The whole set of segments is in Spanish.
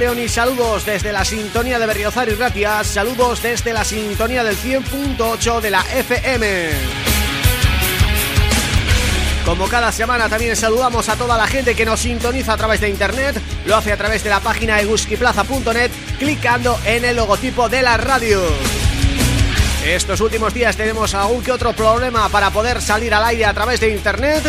León y saludos desde la sintonía de Berriozar y Ratia, saludos desde la sintonía del 100.8 de la FM. Como cada semana también saludamos a toda la gente que nos sintoniza a través de internet, lo hace a través de la página eguskiplaza.net clicando en el logotipo de la radio. Estos últimos días tenemos algún que otro problema para poder salir al aire a través de internet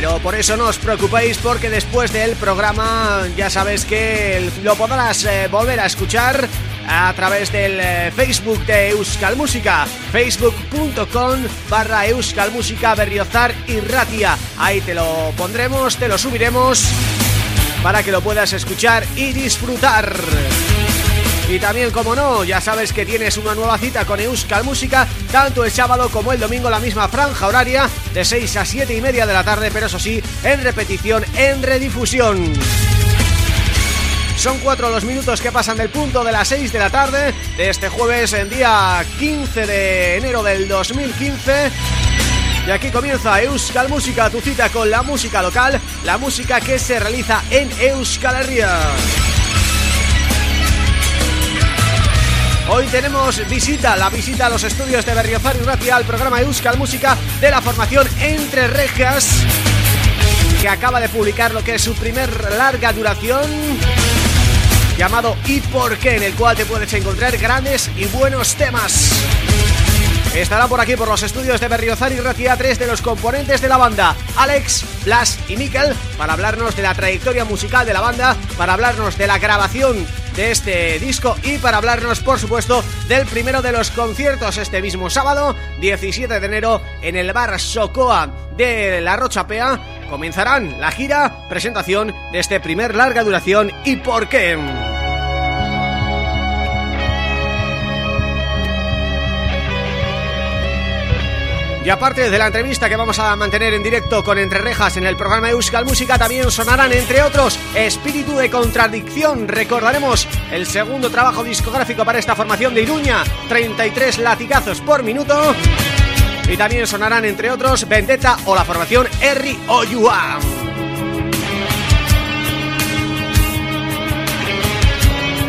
pero por eso no os preocupéis porque después del programa ya sabes que lo podrás eh, volver a escuchar a través del eh, Facebook de Euskal Música facebook.com barra Euskal Música Berriozar y Ratia. Ahí te lo pondremos, te lo subiremos para que lo puedas escuchar y disfrutar. Y también, como no, ya sabes que tienes una nueva cita con Euskal Música Tanto el sábado como el domingo la misma franja horaria De 6 a 7 y media de la tarde Pero eso sí, en repetición, en redifusión son cuatro los minutos que pasan del punto de las 6 de la tarde de este jueves en día 15 de enero del 2015 Y aquí comienza Euskal Música, tu cita con la música local, la música que se realiza en Euskal Herria. Hoy tenemos visita, la visita a los estudios de Berriozar y Ratia al programa Euskal Música de la formación Entre Rejas que acaba de publicar lo que es su primer larga duración llamado ¿Y por qué? en el cual te puedes encontrar grandes y buenos temas. Estará por aquí por los estudios de Berriozar y Ratia tres de los componentes de la banda, Alex, Blas y Mikel, para hablarnos de la trayectoria musical de la banda, para hablarnos de la grabación de este disco y para hablarnos, por supuesto, del primero de los conciertos este mismo sábado, 17 de enero, en el bar Socoa de La Rochapea, comenzarán la gira, presentación de este primer larga duración y por qué... Y aparte de la entrevista que vamos a mantener en directo con Entre Rejas en el programa Euskal Música También sonarán, entre otros, Espíritu de Contradicción. Recordaremos el segundo trabajo discográfico para esta formación de Iruña 33 latigazos por minuto. Y también sonarán, entre otros, Vendetta o la formación Erri Oyua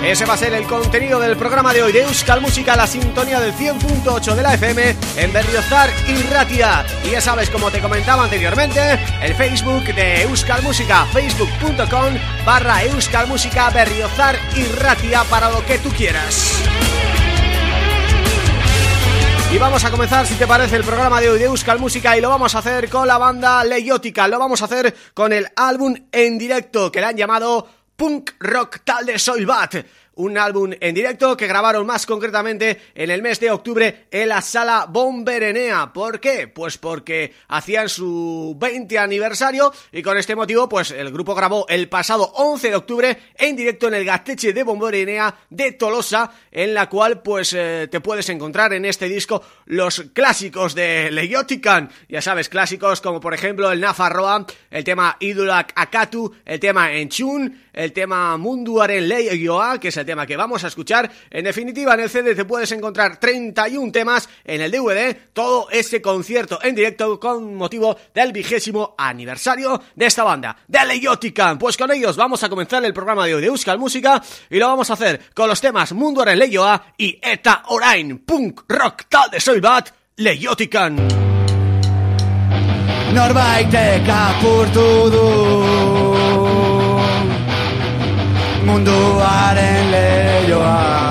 Ese va a ser el contenido del programa de hoy de Euskal Música, la sintonía del 100.8 de la FM en Berriozar y Ratia. Y ya sabes, como te comentaba anteriormente, el Facebook de Euskal Música, facebook.com barra Euskal Música Berriozar y Ratia para lo que tú quieras. Y vamos a comenzar, si te parece, el programa de hoy de Euskal Música y lo vamos a hacer con la banda Leyótica. Lo vamos a hacer con el álbum en directo que le han llamado Punk Rock Tal de Soilbat un álbum en directo que grabaron más concretamente en el mes de octubre en la Sala Bomberenea. ¿Por qué? Pues porque hacían su 20 aniversario y con este motivo pues el grupo grabó el pasado 11 de octubre en directo en el Gasteche de Bomberenea de Tolosa, en la cual pues eh, te puedes encontrar en este disco los clásicos de Legiotican, ya sabes, clásicos como por ejemplo el Nafarroa, el tema Idulak Akatu, el tema Enchun, el tema Munduaren Leioa, que es el tema que vamos a escuchar. En definitiva, en el CD te puedes encontrar 31 temas, en el DVD todo ese concierto en directo con motivo del vigésimo aniversario de esta banda, de Leiotican. Pues con ellos vamos a comenzar el programa de hoy de Euskal Música y lo vamos a hacer con los temas Munduaren Leioa y Eta Orain, Punk Rock Tal de Soy Bat, Leiotican. Norbaitek apurtu du munduaren leioa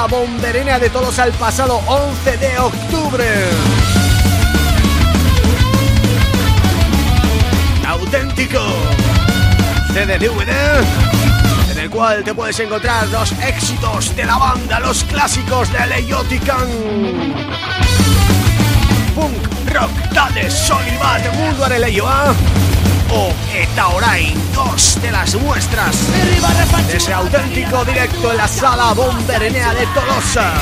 la Bomberena de Todos al pasado 11 de octubre. Auténtico. CD-DVD en el cual te puedes encontrar los éxitos de la banda, los clásicos de Leyotican Punk, rock, dale, sol y bat, mundo areleioa o Eta Orain, dos de las muestras de ese auténtico directo en la sala Bomberenea de Tolosa.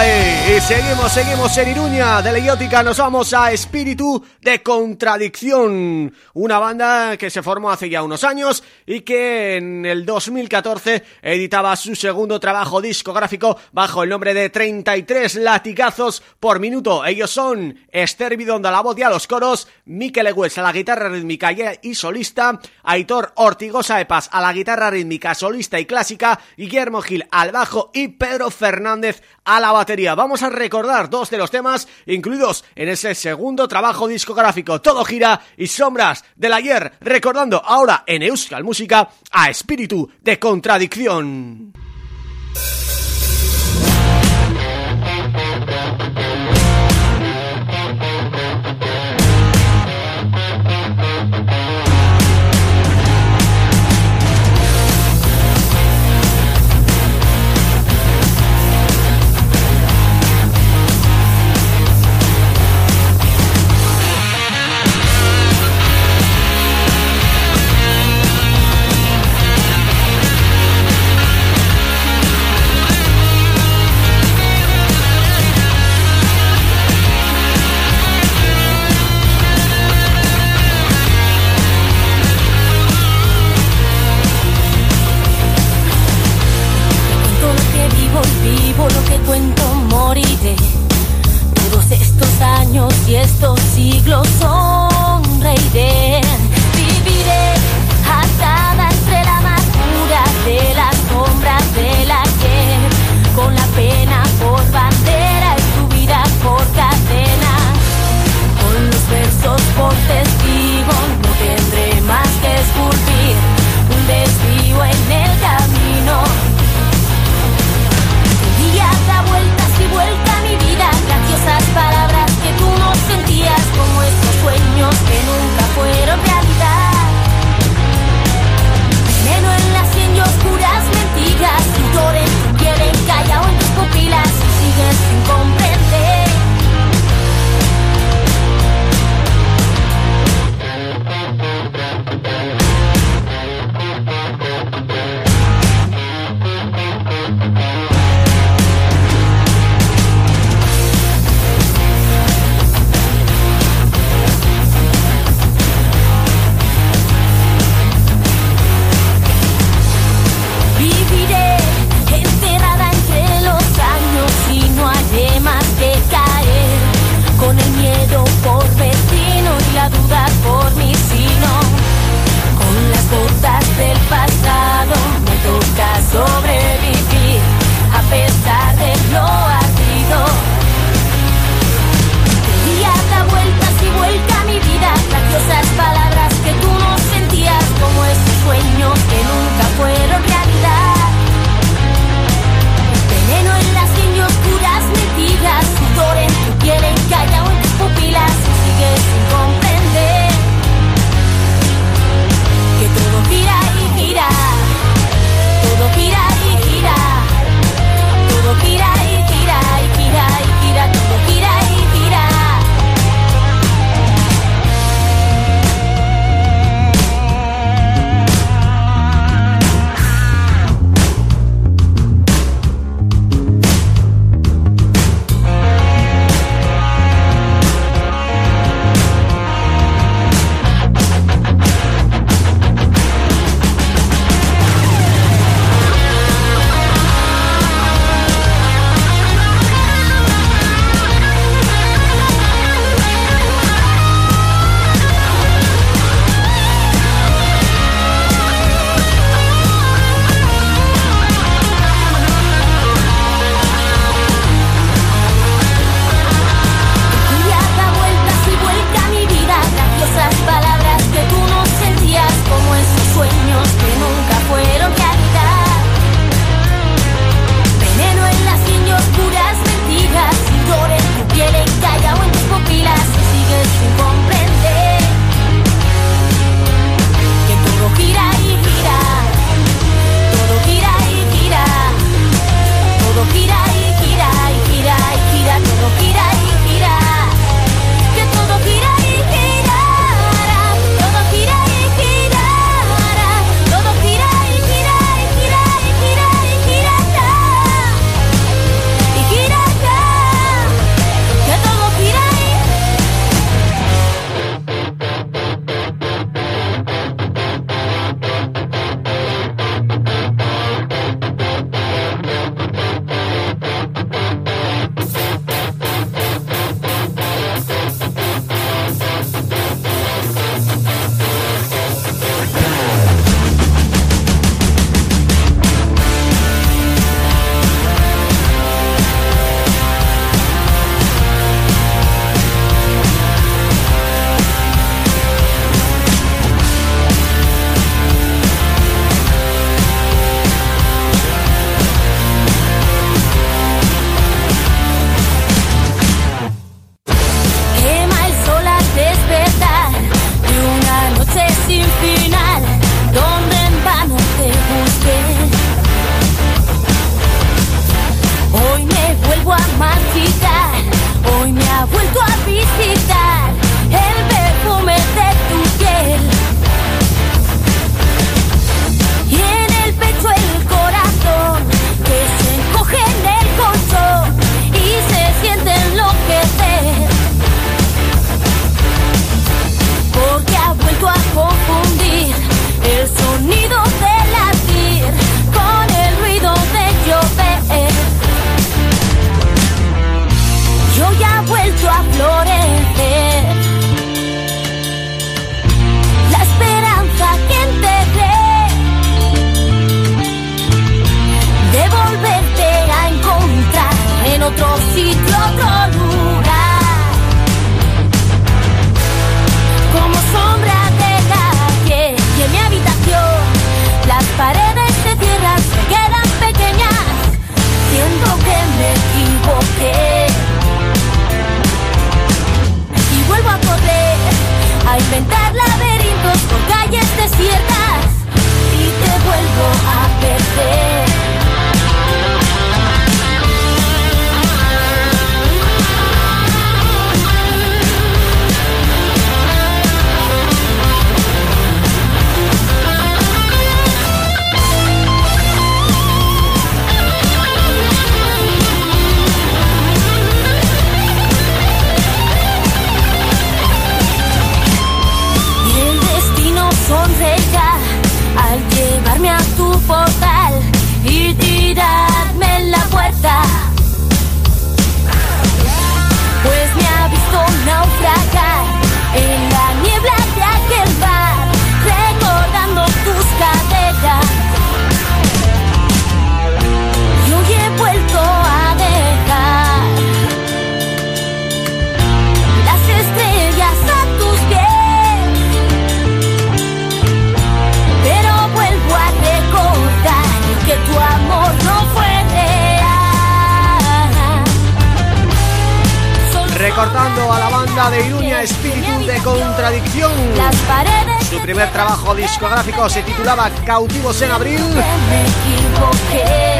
Y seguimos, seguimos en Iruña de Leiótica Nos vamos a Espíritu de Contradicción Una banda que se formó hace ya unos años Y que en el 2014 editaba su segundo trabajo discográfico Bajo el nombre de 33 latigazos por minuto. Ellos son Esther Bidonda a la voz y a los coros Mikel Egues a la guitarra rítmica y solista Aitor Ortigosa Epas a la guitarra rítmica, solista y clásica Guillermo Gil al bajo y Pedro Fernández a la batería. Vamos a recordar dos de los temas incluidos en ese segundo trabajo discográfico. Todo gira y sombras del ayer, recordando ahora en Euskal Música a Espíritu de Contradicción. Recortando a la banda de Iruña Espíritu de Contradicción. Su primer trabajo discográfico se titulaba Cautivos en Abril.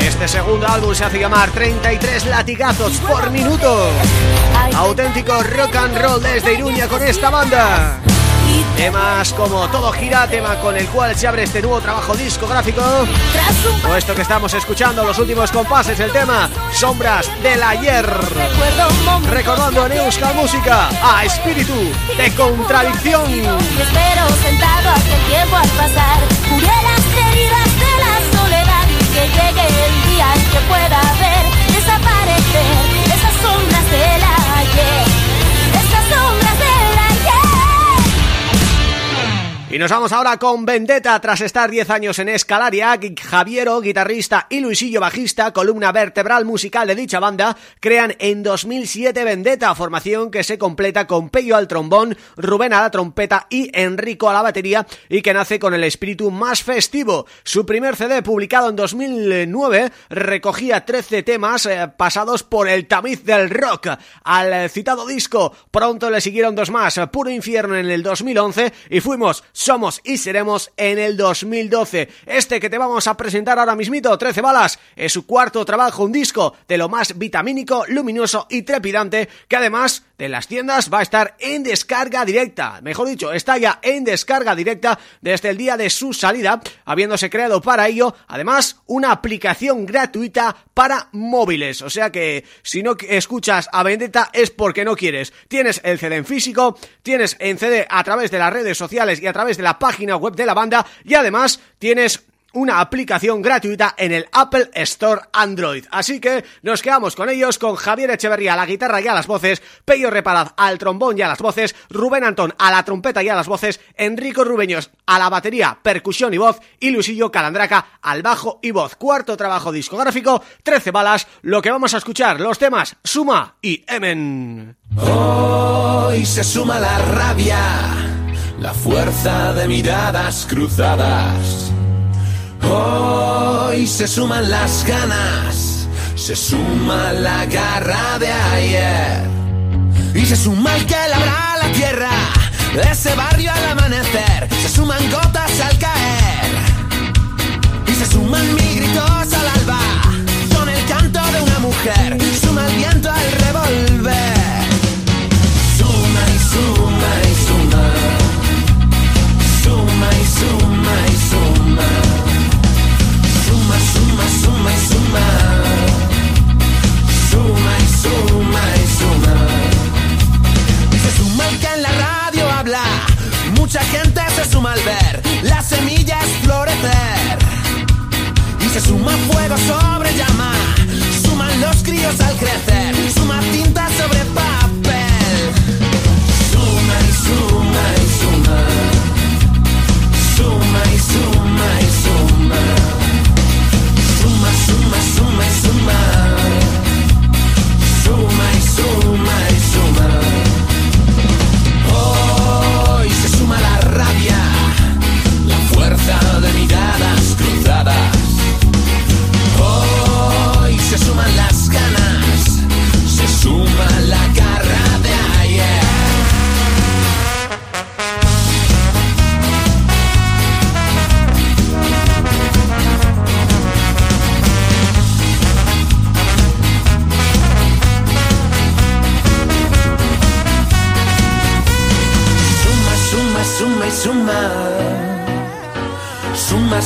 Este segundo álbum se hace llamar 33 latigazos por minuto. Auténtico rock and roll desde Iruña con esta banda Temas como Todo Gira, tema con el cual se abre este nuevo trabajo discográfico. Tras un O esto que estamos escuchando, los últimos compases, el tema Sombras del Ayer. Recordando en Euskal Música a Espíritu de Contradicción. Espero sentado hasta el tiempo al pasar Y nos vamos ahora con Vendetta tras estar 10 años en Escalaria, Javiero, guitarrista y Luisillo bajista, columna vertebral musical de dicha banda, crean en 2007 Vendetta, formación que se completa con Pello al trombón, Rubén a la trompeta y Enrico a la batería y que nace con el espíritu más festivo. Su primer CD publicado en 2009 recogía 13 temas eh, pasados por el tamiz del rock. Al citado disco pronto le siguieron dos más, Puro Infierno en el 2011 y fuimos somos y seremos en el 2012. Este que te vamos a presentar ahora mismito, 13 balas, es su cuarto trabajo, un disco de lo más vitamínico, luminoso y trepidante, que además de las tiendas va a estar en descarga directa. Mejor dicho, está ya en descarga directa desde el día de su salida, habiéndose creado para ello, además, una aplicación gratuita para móviles. O sea que si no escuchas a Vendetta es porque no quieres. Tienes el CD en físico, tienes en CD a través de las redes sociales y a través de la página web de la banda y además tienes una aplicación gratuita en el Apple Store Android. Así que nos quedamos con ellos, con Javier Echeverría a la guitarra y a las voces, Pello Reparaz al trombón y a las voces, Rubén Antón a la trompeta y a las voces, Enrico Rubeños a la batería, percusión y voz y Luisillo Calandraca al bajo y voz. Cuarto trabajo discográfico, 13 balas, lo que vamos a escuchar, los temas Suma y Emen. Hoy se suma la rabia, la fuerza de miradas cruzadas. Hoy se suman las ganas, se suma la garra de ayer. Y se suma el que labra la tierra, de ese barrio al amanecer. Se suman gotas al caer. Y se suman mis gritos al alba, con el canto de una mujer. Suma el viento al revolver. Suma y suma y suma. Suma y suma y suma. Suma, y suma. Suma y suma y suma. Se suma que en la radio habla. Mucha gente se suma al ver las semillas florecer. Y se suma fuego sobre llama. Suman los críos al crecer.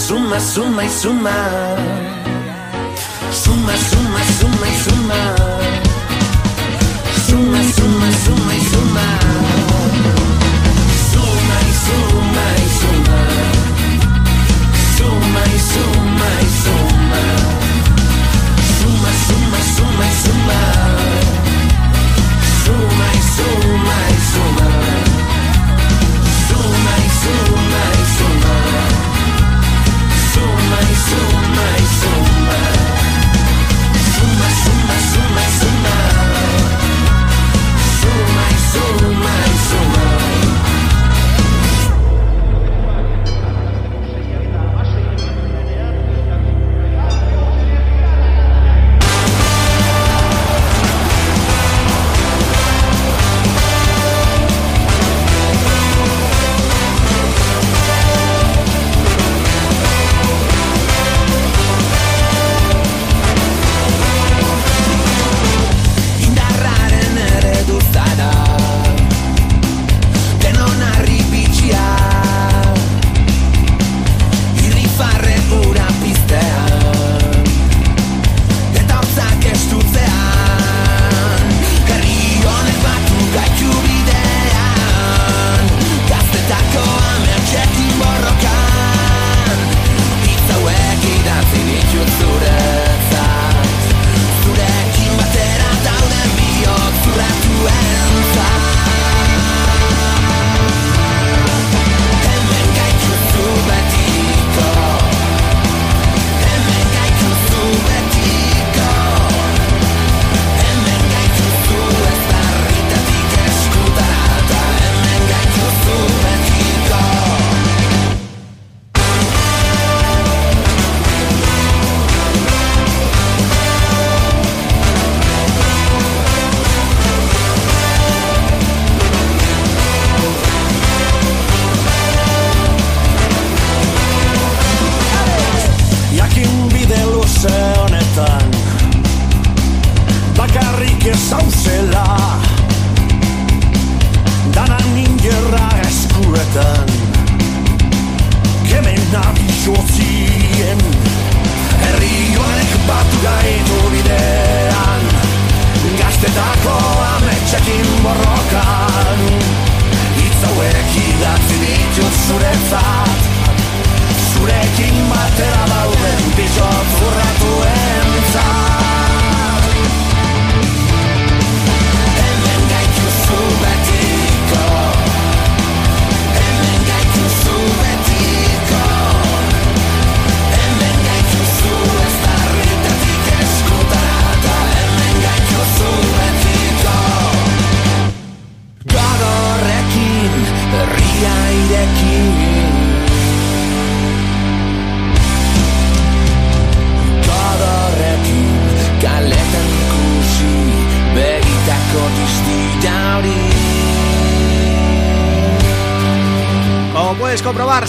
Suma, suma, y suma. Suma, suma, suma suma. Suma,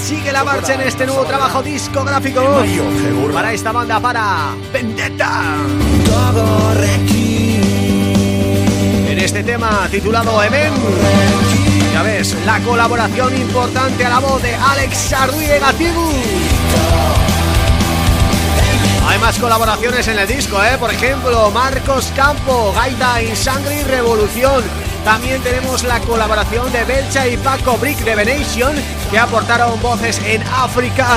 sigue la marcha en este nuevo trabajo discográfico para esta banda, para Vendetta. En este tema titulado Emen, ya ves, la colaboración importante a la voz de Alex Gatibu. Hay más colaboraciones en el disco, ¿eh? Por ejemplo, Marcos Campo, Gaita in Sangre y Revolución. También tenemos la colaboración de Belcha y Paco Brick de Venation, que aportaron voces en África.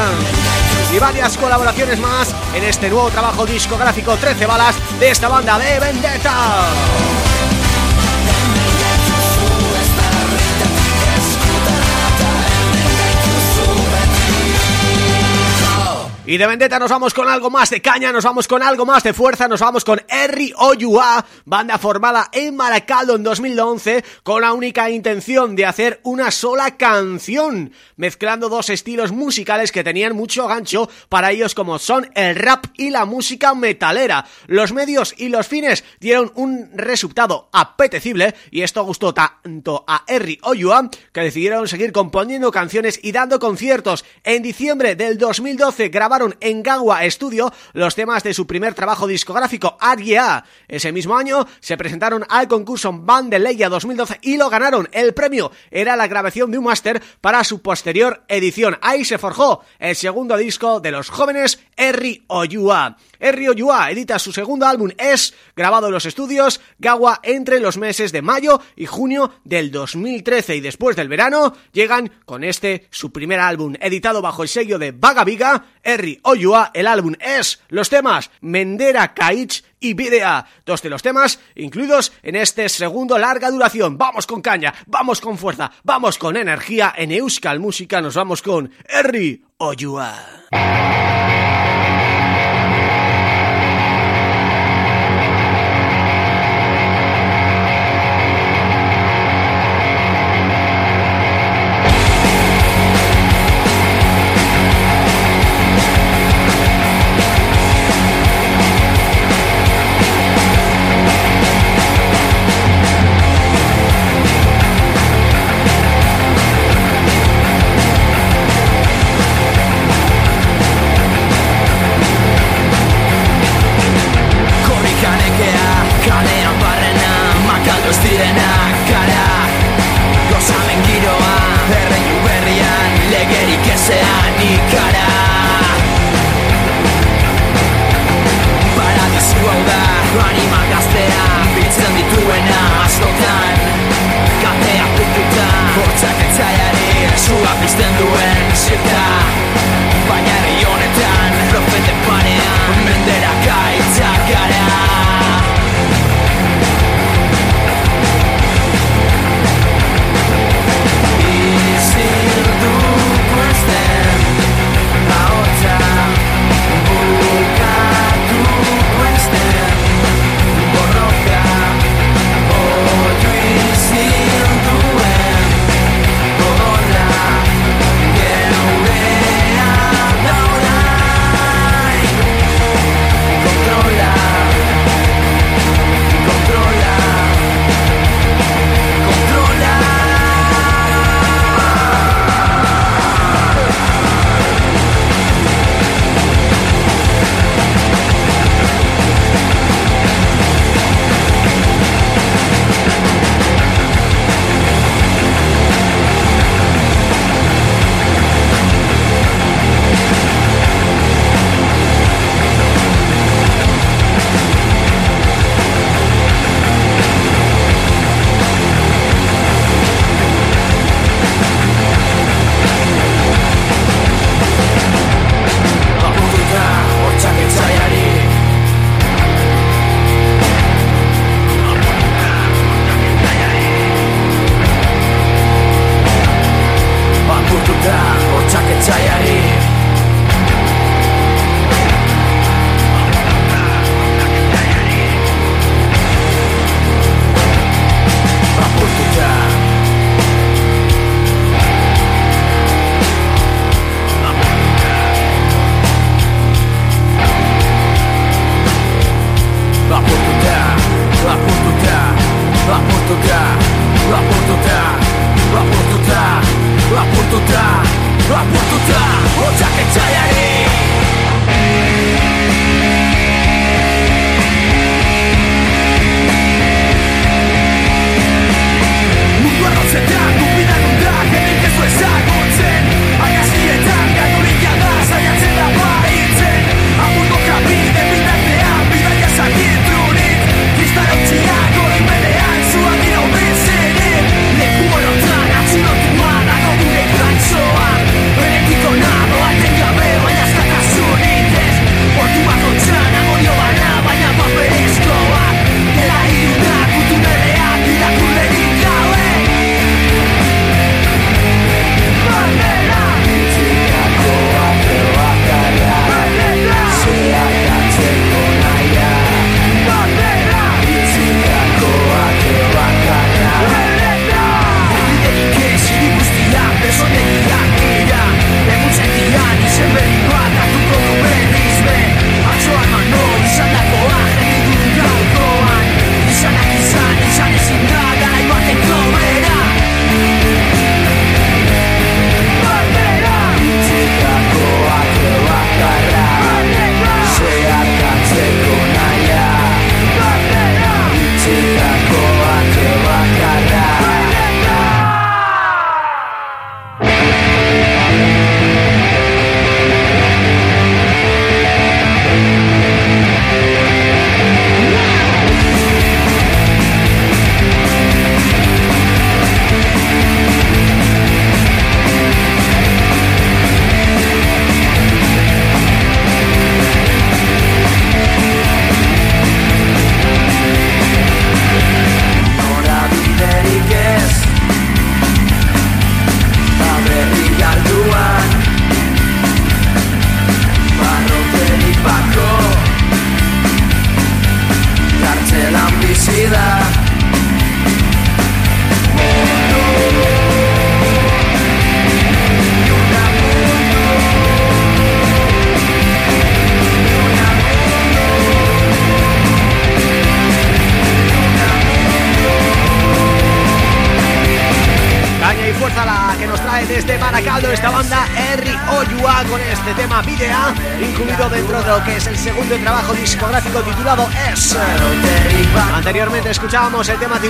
Y varias colaboraciones más en este nuevo trabajo discográfico 13 balas de esta banda de Vendetta. Y de Vendetta nos vamos con algo más de caña, nos vamos con algo más de fuerza, nos vamos con Erri Oyua, banda formada en Maracaldo en 2011 con la única intención de hacer una sola canción, mezclando dos estilos musicales que tenían mucho gancho para ellos como son el rap y la música metalera. Los medios y los fines dieron un resultado apetecible y esto gustó tanto a Erri Oyua que decidieron seguir componiendo canciones y dando conciertos. En diciembre del 2012 grabaron en Gagua Studio los temas de su primer trabajo discográfico, Aria. Ese mismo año se presentaron al concurso Band de Leia 2012 y lo ganaron. El premio era la grabación de un máster para su posterior edición. Ahí se forjó el segundo disco de los jóvenes Erri Oyua. Erri Oyua edita su segundo álbum Es, grabado en los estudios Gagua entre los meses de mayo y junio del 2013 y después del verano llegan con este su primer álbum editado bajo el sello de Vaga Viga, Erri Oyua, el álbum Es, los temas Mendera Kaich y Videa, dos de los temas incluidos en este segundo larga duración. Vamos con caña, vamos con fuerza, vamos con energía en Euskal Música, nos vamos con Erri Oyua. Legerik ezean ikara Paradizu hau da, anima gaztea Biltzen dituena askotan. Katea pututa, hortzak etzaiari Sua pizten duen zirka Baina herri honetan, profeten panean Mendera kaitzak gara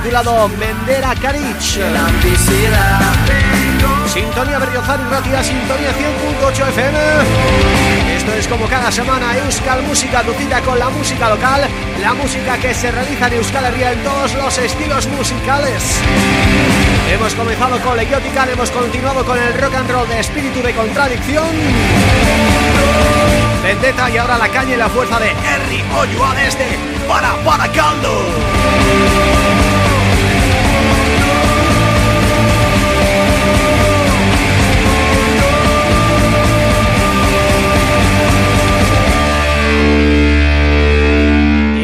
titulado Mendera Karich. Sintonía Berriozar y Ratia, Sintonía 100.8 FM. Esto es como cada semana Euskal Música, tu cita con la música local, la música que se realiza en Euskal Herria en todos los estilos musicales. Hemos comenzado con Legiotican, hemos continuado con el rock and roll de espíritu de contradicción. Vendetta y ahora la caña y la fuerza de Henry Oyoa desde Para Para Caldo.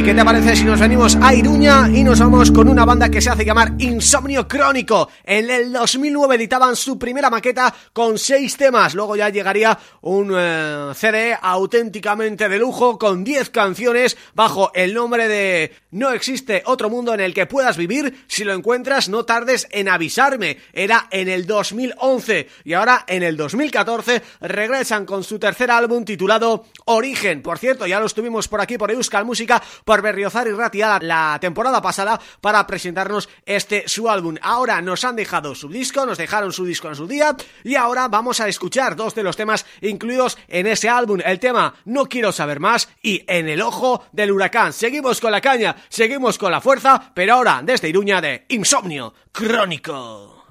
¿Qué te parece si nos venimos a Iruña y nos vamos con una banda que se hace llamar Insomnio Crónico? En el 2009 editaban su primera maqueta con seis temas, luego ya llegaría un eh, CD auténticamente de lujo con 10 canciones bajo el nombre de No existe otro mundo en el que puedas vivir, si lo encuentras no tardes en avisarme. Era en el 2011 y ahora en el 2014 regresan con su tercer álbum titulado Origen. Por cierto, ya lo estuvimos por aquí por Euskal Música, por Berriozar y Ratia la temporada pasada para presentarnos este su álbum. Ahora nos han dejado su disco, nos dejaron su disco en su día y ahora vamos a escuchar dos de los temas incluidos en ese álbum. El tema No quiero saber más y En el ojo del huracán. Seguimos con la caña, seguimos con la fuerza, pero ahora desde Iruña de Insomnio Crónico.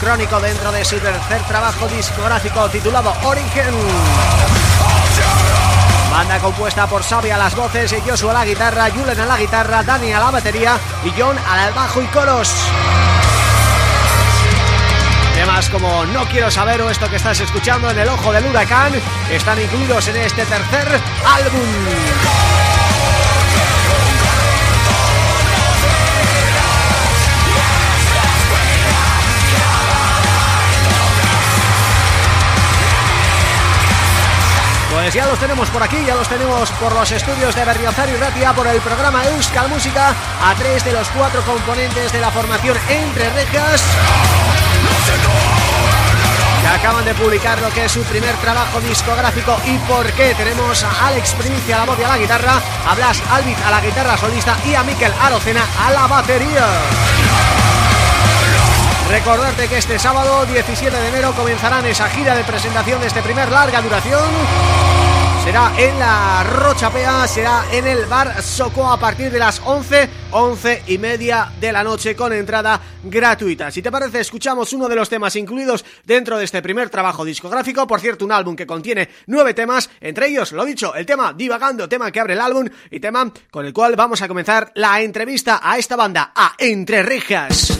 Crónico dentro de su tercer trabajo discográfico titulado Origen. Banda compuesta por Xavi a las voces, Joshua a la guitarra, Julen a la guitarra, Dani a la batería y John al bajo y coros. Temas como No quiero saber o esto que estás escuchando en el ojo del huracán están incluidos en este tercer álbum. Pues ya los tenemos por aquí, ya los tenemos por los estudios de Berriozar y Ratia por el programa Euskal Música a tres de los cuatro componentes de la formación Entre Rejas que acaban de publicar lo que es su primer trabajo discográfico y por qué tenemos a Alex Primicia a la voz y a la guitarra, a Blas Albiz a la guitarra solista y a Miquel Arocena a la batería. Recordarte que este sábado 17 de enero comenzarán esa gira de presentación de este primer larga duración Será en la Rochapea, será en el Bar Soco a partir de las 11, 11 y media de la noche con entrada gratuita. Si te parece, escuchamos uno de los temas incluidos dentro de este primer trabajo discográfico. Por cierto, un álbum que contiene nueve temas, entre ellos, lo dicho, el tema Divagando, tema que abre el álbum y tema con el cual vamos a comenzar la entrevista a esta banda, a Entre Rejas.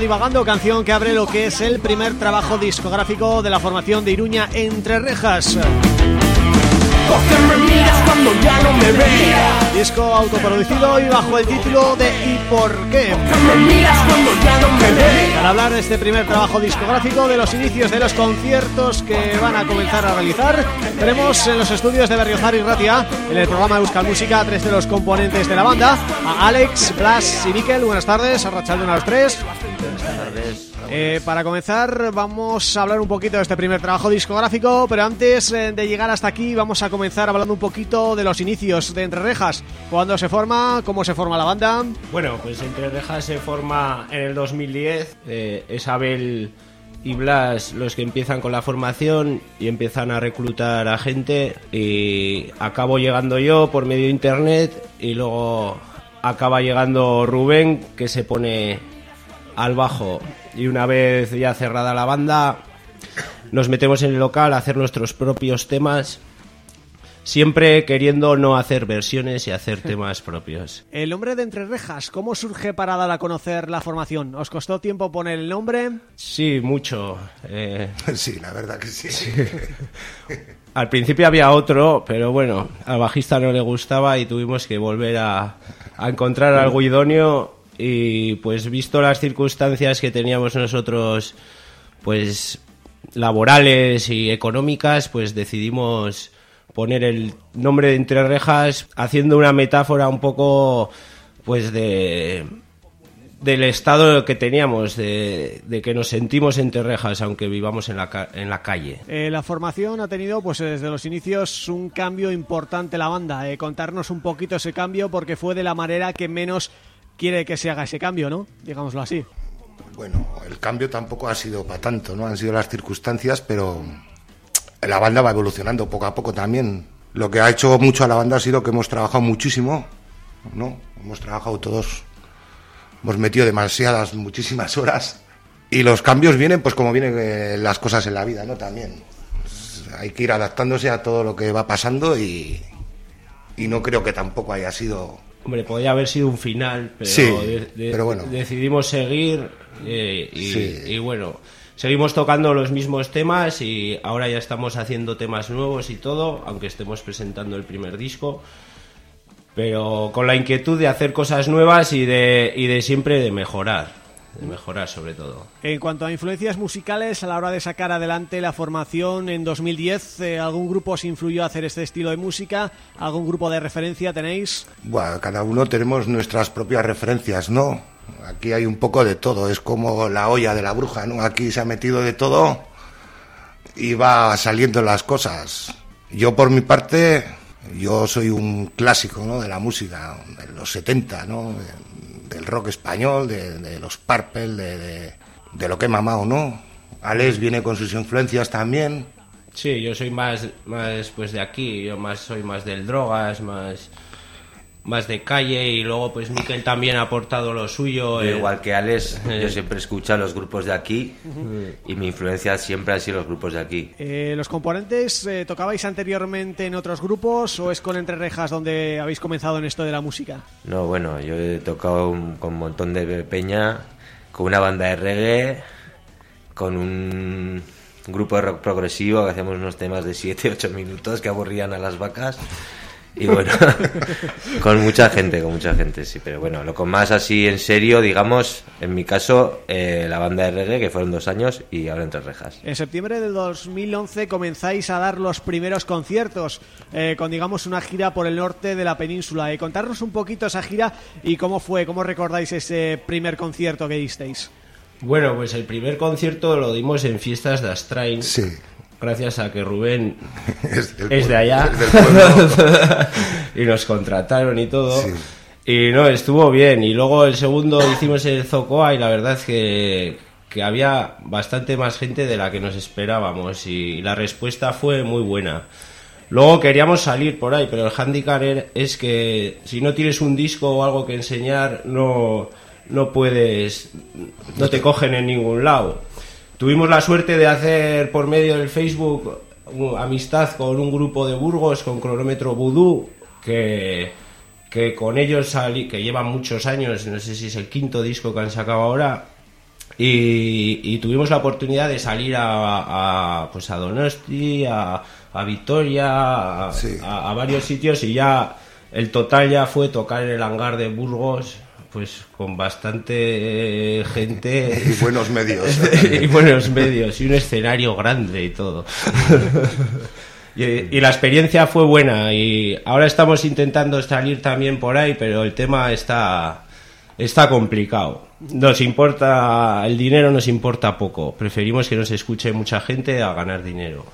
Divagando, canción que abre lo que es el primer trabajo discográfico de la formación de Iruña Entre Rejas. Porque me miras cuando ya no me veas. Disco autoproducido y bajo el título de ¿Y por qué? Me miras cuando ya no me veas. Para hablar de este primer trabajo discográfico, de los inicios de los conciertos que van a comenzar a realizar, tenemos en los estudios de Berriozar y Ratia, en el programa Euskal Música, a tres de los componentes de la banda, a Alex, Blas y Miquel. Buenas tardes, a Rachaldeón a los tres. Eh, para comenzar vamos a hablar un poquito de este primer trabajo discográfico, pero antes eh, de llegar hasta aquí vamos a comenzar hablando un poquito de los inicios de Entre Rejas. ¿Cuándo se forma? ¿Cómo se forma la banda? Bueno, pues Entre Rejas se forma en el 2010. Eh, es Abel y Blas los que empiezan con la formación y empiezan a reclutar a gente y acabo llegando yo por medio de internet y luego acaba llegando Rubén que se pone al bajo y una vez ya cerrada la banda nos metemos en el local a hacer nuestros propios temas siempre queriendo no hacer versiones y hacer temas propios. El nombre de Entre Rejas, ¿cómo surge para dar a conocer la formación? ¿Os costó tiempo poner el nombre? Sí, mucho. Eh, Sí, la verdad que sí. al principio había otro, pero bueno, al bajista no le gustaba y tuvimos que volver a, a encontrar algo idóneo y pues visto las circunstancias que teníamos nosotros pues laborales y económicas, pues decidimos poner el nombre de Entre Rejas haciendo una metáfora un poco pues de del estado que teníamos de, que nos sentimos entre rejas aunque vivamos en la, en la calle Eh, la formación ha tenido pues desde los inicios un cambio importante la banda. Eh, contarnos un poquito ese cambio porque fue de la manera que menos quiere que se haga ese cambio, ¿no? Digámoslo así. Bueno, el cambio tampoco ha sido para tanto, ¿no? Han sido las circunstancias, pero la banda va evolucionando poco a poco también. Lo que ha hecho mucho a la banda ha sido que hemos trabajado muchísimo, ¿no? Hemos trabajado todos, hemos metido demasiadas, muchísimas horas. Y los cambios vienen, pues como vienen eh, las cosas en la vida, ¿no? También. Pues, hay que ir adaptándose a todo lo que va pasando y, y no creo que tampoco haya sido Hombre, podría haber sido un final, pero, Sí, de- de- pero bueno. decidimos seguir eh, y, Sí. y bueno, seguimos tocando los mismos temas y ahora ya estamos haciendo temas nuevos y todo, aunque estemos presentando el primer disco, pero con la inquietud de hacer cosas nuevas y de, y de siempre de mejorar, de mejorar sobre todo. En cuanto a influencias musicales, a la hora de sacar adelante la formación en 2010, eh, ¿algún grupo os influyó a hacer este estilo de música? ¿Algún grupo de referencia tenéis? Bueno, cada uno tenemos nuestras propias referencias, ¿no? Aquí hay un poco de todo, es como la olla de la bruja, ¿no? Aquí se ha metido de todo y va saliendo las cosas. Yo por mi parte, yo soy un clásico, ¿no? De la música, de los 70, ¿no? De- del rock español, de, los Purple, de, de, de lo que he mamado, ¿no? Alex viene con sus influencias también. Sí, yo soy más, más pues de aquí, yo más soy más del drogas, más, más de calle y luego pues Miquel también ha aportado lo suyo. Yo eh, igual que Alex, yo siempre escucho a los grupos de aquí y mi influencia siempre ha sido los grupos de aquí. Eh, ¿Los componentes eh, tocabais anteriormente en otros grupos o es con Entre Rejas donde habéis comenzado en esto de la música? No, bueno, yo he tocado un- con un montón de peña, con una banda de reggae, con un grupo de rock progresivo que hacíamos unos temas de 7, 8 minutos que aburrían a las vacas. Y bueno, con mucha gente, con mucha gente, sí. Pero bueno, lo con más así en serio, digamos, en mi caso, eh, la banda de reggae, que fueron dos años, y ahora entre rejas. En septiembre del 2011 comenzáis a dar los primeros conciertos eh, con, digamos, una gira por el norte de la península. Eh, contarnos un poquito esa gira y cómo fue, cómo recordáis ese primer concierto que disteis. Bueno, pues el primer concierto lo dimos en Fiestas de Astrain. Sí. Gracias a que Rubén Es, del es de allá es del pueblo. y nos contrataron y todo. Sí. Y no, estuvo bien. Y luego el segundo hicimos el Zocoa y la verdad es que, que había bastante más gente de la que nos esperábamos y la respuesta fue muy buena. Luego queríamos salir por ahí, pero el handicap es que si no tienes un disco o algo que enseñar, no, no puedes, no te cogen en ningún lado. Tuvimos la suerte de hacer por medio del Facebook u- amistad con un grupo de Burgos, con Cronómetro Voodoo, que, que con ellos salí, que llevan muchos años, no sé si es el quinto disco que han sacado ahora, y, y tuvimos la oportunidad de salir a, a, pues a Donosti, a, a Vitoria, a, Sí. a- a varios sitios y ya el total ya fue tocar en el hangar de Burgos, pues con bastante eh, gente Y buenos medios. y buenos medios y un escenario grande y todo. y, y la experiencia fue buena y ahora estamos intentando salir también por ahí, pero el tema está está complicado. Nos importa el dinero, nos importa poco. Preferimos que nos escuche mucha gente a ganar dinero.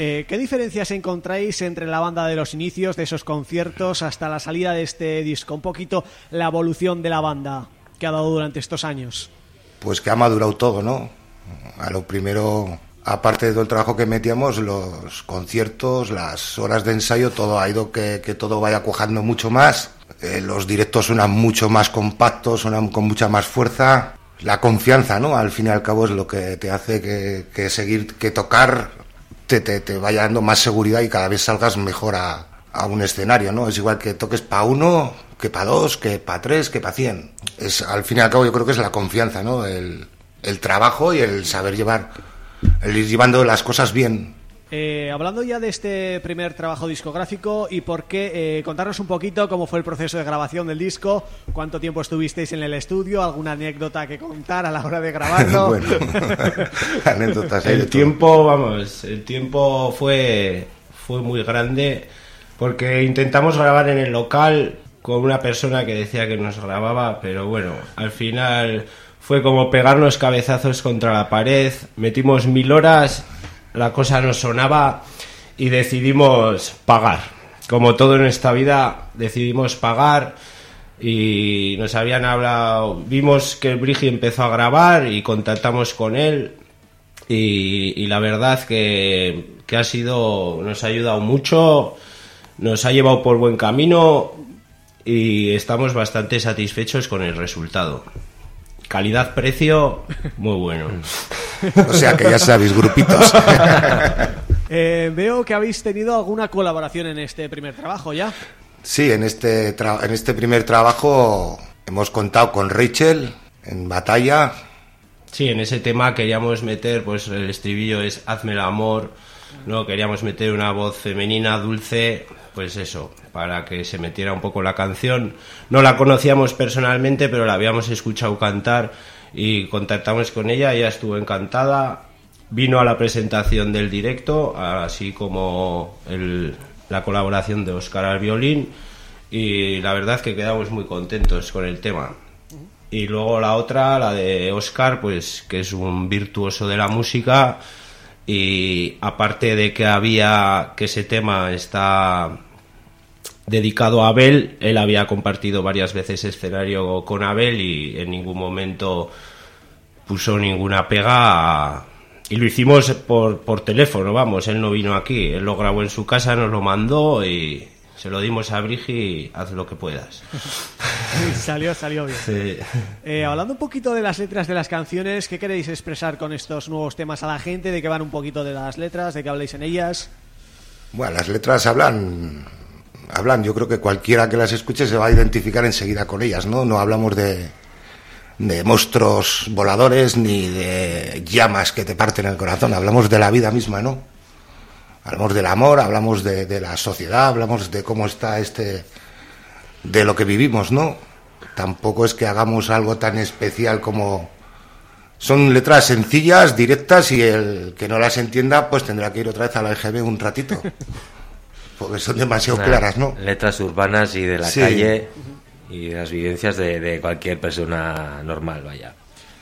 Eh, ¿Qué diferencias encontráis entre la banda de los inicios, de esos conciertos, hasta la salida de este disco? Un poquito la evolución de la banda que ha dado durante estos años. Pues que ha madurado todo, ¿no? A lo primero, aparte de todo el trabajo que metíamos, los conciertos, las horas de ensayo, todo ha ido que, que todo vaya cuajando mucho más. Eh, los directos suenan mucho más compactos, suenan con mucha más fuerza. La confianza, ¿no? Al fin y al cabo es lo que te hace que, que seguir, que tocar te, te, te vaya dando más seguridad y cada vez salgas mejor a, a un escenario, ¿no? Es igual que toques para uno, que para dos, que para tres, que para cien. Es, al fin y al cabo yo creo que es la confianza, ¿no? El, el trabajo y el saber llevar, el ir llevando las cosas bien. Eh, hablando ya de este primer trabajo discográfico y por qué, eh, contarnos un poquito cómo fue el proceso de grabación del disco, cuánto tiempo estuvisteis en el estudio, alguna anécdota que contar a la hora de grabarlo. bueno, anécdotas El todo. tiempo, vamos, el tiempo fue, fue muy grande porque intentamos grabar en el local con una persona que decía que nos grababa, pero bueno, al final fue como pegarnos cabezazos contra la pared, metimos mil horas, la cosa no sonaba y decidimos pagar. Como todo en esta vida, decidimos pagar y nos habían hablado, vimos que el Brigi empezó a grabar y contactamos con él y, y la verdad que, que ha sido, nos ha ayudado mucho, nos ha llevado por buen camino y estamos bastante satisfechos con el resultado. Calidad-precio, muy bueno. O sea que ya sabéis, grupitos. Eh, veo que habéis tenido alguna colaboración en este primer trabajo ya. Sí, en este, tra- en este primer trabajo hemos contado con Rachel en batalla. Sí, en ese tema queríamos meter, pues el estribillo es Hazme el amor, ¿no? Queríamos meter una voz femenina, dulce, pues eso, para que se metiera un poco la canción. No la conocíamos personalmente, pero la habíamos escuchado cantar y contactamos con ella, ella estuvo encantada, vino a la presentación del directo, así como la colaboración de Oscar al violín y la verdad que quedamos muy contentos con el tema. Y luego la otra, la de Oscar, pues que es un virtuoso de la música y aparte de que había que ese tema está dedicado a Abel, él había compartido varias veces escenario con Abel y en ningún momento puso ninguna pega a- y lo hicimos por, por teléfono, vamos, él no vino aquí, él lo grabó en su casa, nos lo mandó y se lo dimos a Brigi, haz lo que puedas. salió, salió bien. Sí. Eh, hablando un poquito de las letras de las canciones, ¿qué queréis expresar con estos nuevos temas a la gente? ¿De qué van un poquito de las letras? ¿De qué habláis en ellas? Bueno, las letras hablan, hablan. Yo creo que cualquiera que las escuche se va a identificar enseguida con ellas, ¿no? No hablamos de, de monstruos voladores ni de llamas que te parten el corazón. Hablamos de la vida misma, ¿no? Hablamos del amor, hablamos de, la sociedad, hablamos de cómo está este, de lo que vivimos, ¿no? Tampoco es que hagamos algo tan especial como son letras sencillas, directas y el que no las entienda pues tendrá que ir otra vez a la EGB un ratito. Porque son demasiado claras, ¿no? Letras urbanas y de la Sí. calle y de las vivencias de, de cualquier persona normal, vaya.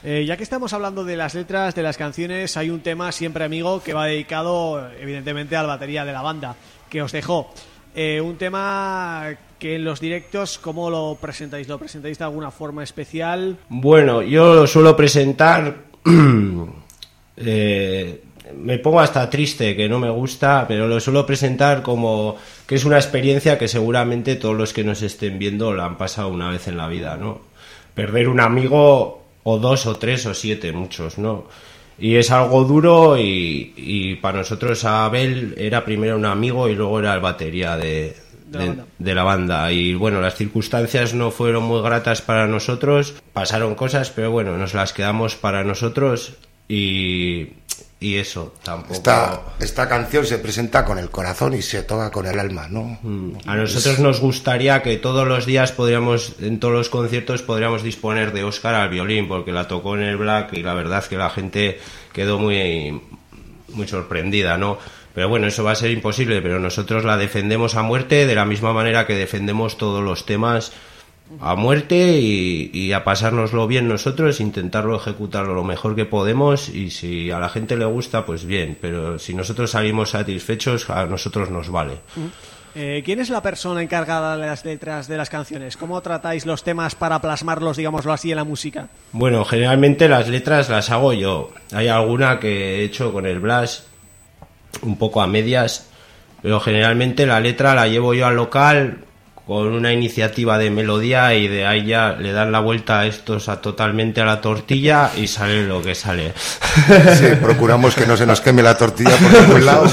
Eh, ya que estamos hablando de las letras de las canciones, hay un tema siempre amigo que va dedicado evidentemente al batería de la banda, que os dejó. Eh, un tema que en los directos, ¿cómo lo presentáis? ¿Lo presentáis de alguna forma especial? Bueno, yo lo suelo presentar. eh, me pongo hasta triste, que no me gusta, pero lo suelo presentar como que es una experiencia que seguramente todos los que nos estén viendo la han pasado una vez en la vida, ¿no? Perder un amigo o dos o tres o siete, muchos, ¿no? Y es algo duro y, y para nosotros Abel era primero un amigo y luego era el batería de, de la de- la banda. Y bueno, las circunstancias no fueron muy gratas para nosotros, pasaron cosas, pero bueno, nos las quedamos para nosotros y, y eso, tampoco... Esta, esta canción se presenta con el corazón y se toca con el alma, ¿no? A nosotros nos gustaría que todos los días podríamos, en todos los conciertos, podríamos disponer de Oscar al violín, porque la tocó en el Black y la verdad que la gente quedó muy, muy sorprendida, ¿no? Pero bueno, eso va a ser imposible, pero nosotros la defendemos a muerte de la misma manera que defendemos todos los temas a muerte y, y a pasárnoslo bien nosotros, intentarlo ejecutarlo lo mejor que podemos y si a la gente le gusta, pues bien, pero si nosotros salimos satisfechos, a nosotros nos vale. Eh, ¿Quién es la persona encargada de las letras de las canciones? ¿Cómo tratáis los temas para plasmarlos, digámoslo así, en la música? Bueno, generalmente las letras las hago yo. Hay alguna que he hecho con el Blas, un poco a medias, pero generalmente la letra la llevo yo al local con una iniciativa de melodía y de ahí ya le dan la vuelta a estos a totalmente a la tortilla y sale lo que sale. Sí, procuramos que no se nos queme la tortilla por ningún lado.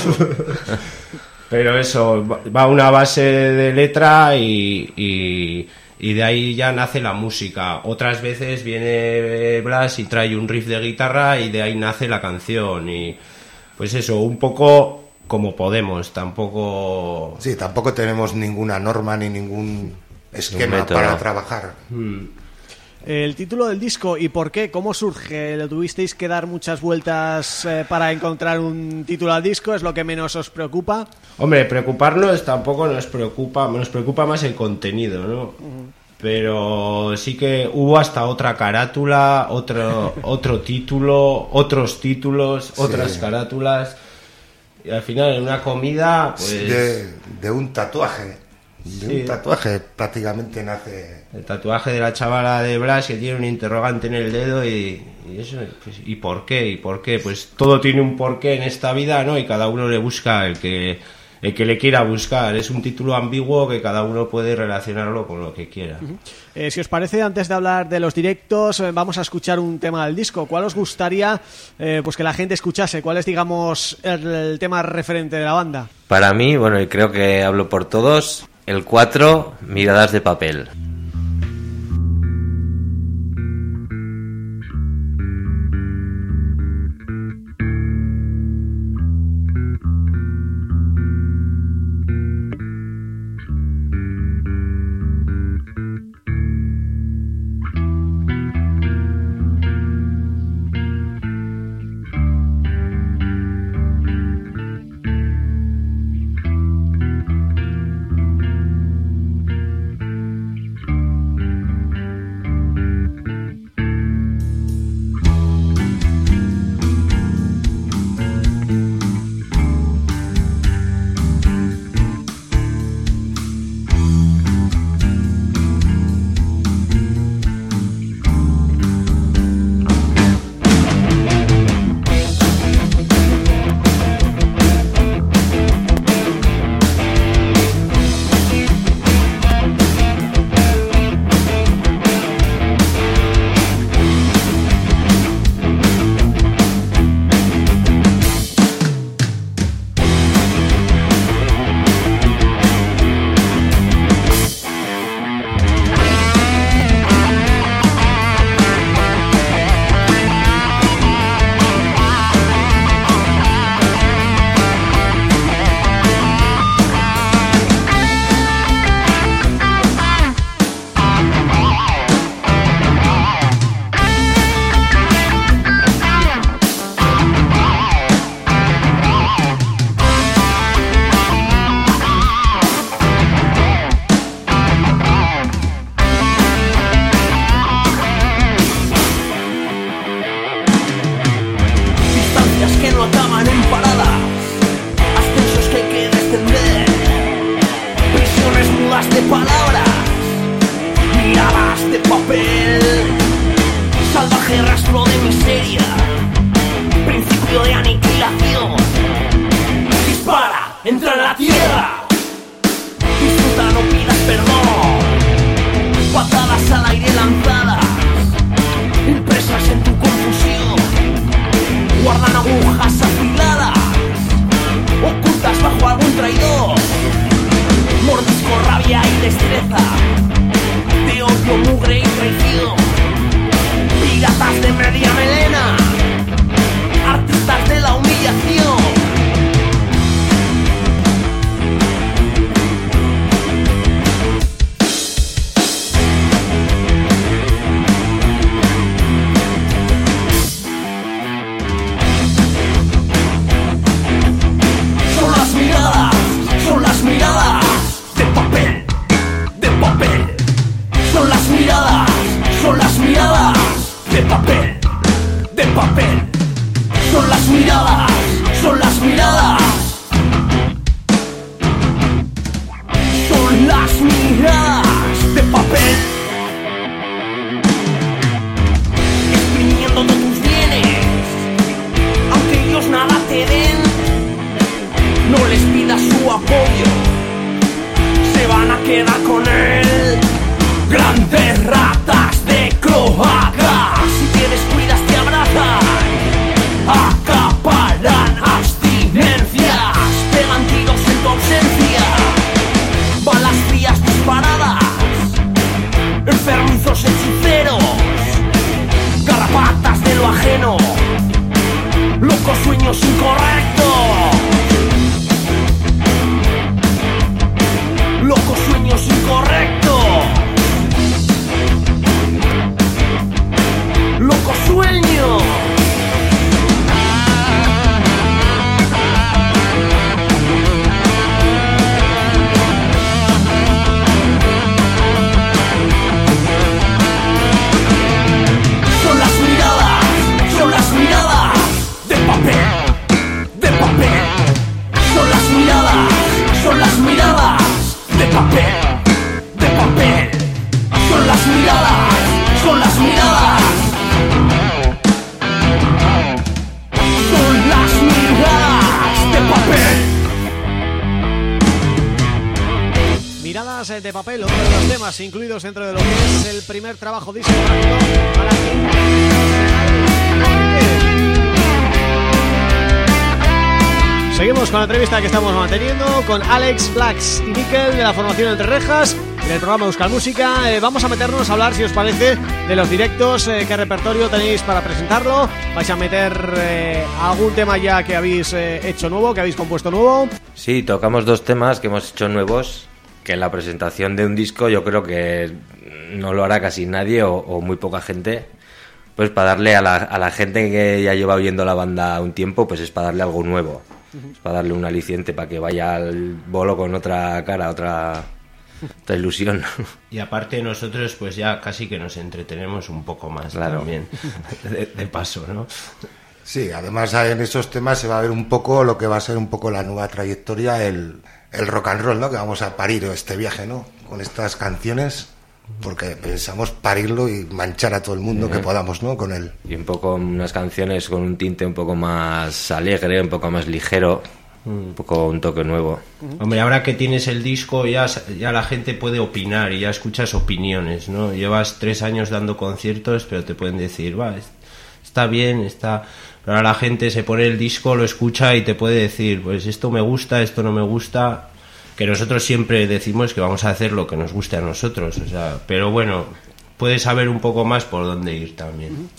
Pero eso, va- una base de letra y, y, y de ahí ya nace la música. Otras veces viene Blas y trae un riff de guitarra y de ahí nace la canción. Y pues eso, un poco como podemos, tampoco... Sí, tampoco tenemos ninguna norma ni ningún esquema para trabajar. El título del disco y por qué, cómo surge, ¿le tuvisteis que dar muchas vueltas eh, para encontrar un título al disco? ¿Es lo que menos os preocupa? Hombre, preocuparnos tampoco nos preocupa, nos preocupa más el contenido, ¿no? Pero sí que hubo hasta otra carátula, otro, otro título, otros títulos, otras carátulas. Y al final en una comida, pues De, de un tatuaje. De Sí. un tatuaje prácticamente nace. el tatuaje de la chavala de Blas que tiene un interrogante en el dedo y, y eso, pues, ¿y por qué? ¿Y por qué? Pues todo tiene un porqué en esta vida, ¿no? Y cada uno le busca el que, el que le quiera buscar. Es un título ambiguo que cada uno puede relacionarlo con lo que quiera. Eh, si os parece, antes de hablar de los directos, eh, vamos a escuchar un tema del disco. ¿Cuál os gustaría eh, pues que la gente escuchase? ¿Cuál es, digamos, el, el tema referente de la banda? Para mí, bueno, y creo que hablo por todos, el 4, miradas de papel. De papel, otro de los temas incluidos dentro de lo que es el primer trabajo discográfico para Seguimos con la entrevista que estamos manteniendo con Alex, Flax y Miquel de la formación Entre Rejas en el programa Euskal Música. Eh, vamos a meternos a hablar, si os parece, de los directos, eh, qué repertorio tenéis para presentarlo. ¿Vais a meter eh, algún tema ya que habéis eh, hecho nuevo, que habéis compuesto nuevo? Sí, tocamos dos temas que hemos hecho nuevos, que en la presentación de un disco yo creo que no lo hará casi nadie o, o muy poca gente. Pues para darle a la, a la gente que ya lleva oyendo la banda un tiempo, pues es para darle algo nuevo. Es para darle un aliciente para que vaya al bolo con otra cara, otra, otra ilusión. Y aparte nosotros pues ya casi que nos entretenemos un poco más Claro. también, de, de paso, ¿no? Sí, además en esos temas se va a ver un poco lo que va a ser un poco la nueva trayectoria, el, el rock and roll, ¿no? Que vamos a parir este viaje, ¿no? Con estas canciones, porque pensamos parirlo y manchar a todo el mundo que podamos, ¿no? Con él. Y un poco unas canciones con un tinte un poco más alegre, un poco más ligero, un poco un toque nuevo. Hombre, ahora que tienes el disco ya, ya la gente puede opinar y ya escuchas opiniones, ¿no? Llevas tres años dando conciertos, pero te pueden decir, va, es- está bien, está... Pero ahora la gente se pone el disco, lo escucha y te puede decir, pues esto me gusta, esto no me gusta, que nosotros siempre decimos que vamos a hacer lo que nos guste a nosotros, o sea, pero bueno, puedes saber un poco más por dónde ir también.